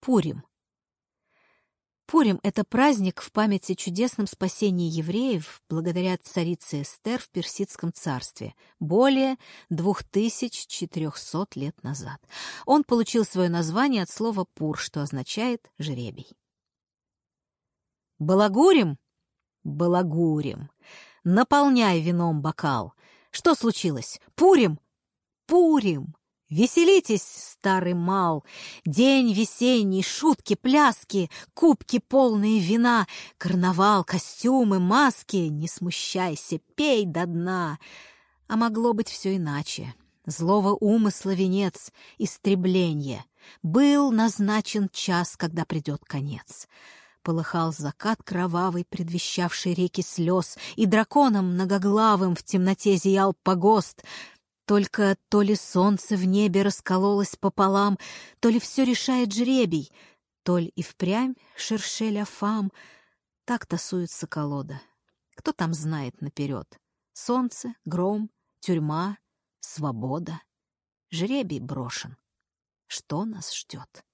Пурим. Пурим — это праздник в память о чудесном спасении евреев благодаря царице Эстер в Персидском царстве более 2400 лет назад. Он получил свое название от слова «пур», что означает «жребий». Балагурим? Балагурим. Наполняй вином бокал. Что случилось? Пурим? Пурим. Веселитесь, старый мал, день весенний, шутки, пляски, кубки полные вина, карнавал, костюмы, маски, не смущайся, пей до дна. А могло быть все иначе. Злого умысла венец, истребление. Был назначен час, когда придет конец. Полыхал закат кровавый, предвещавший реки слез, и драконом многоглавым в темноте зиял погост — только то ли солнце в небе раскололось пополам, то ли все решает жребий, то ли и впрямь шершеля фам. Так тасуется колода. Кто там знает наперед? Солнце, гром, тюрьма, свобода. Жребий брошен. Что нас ждет?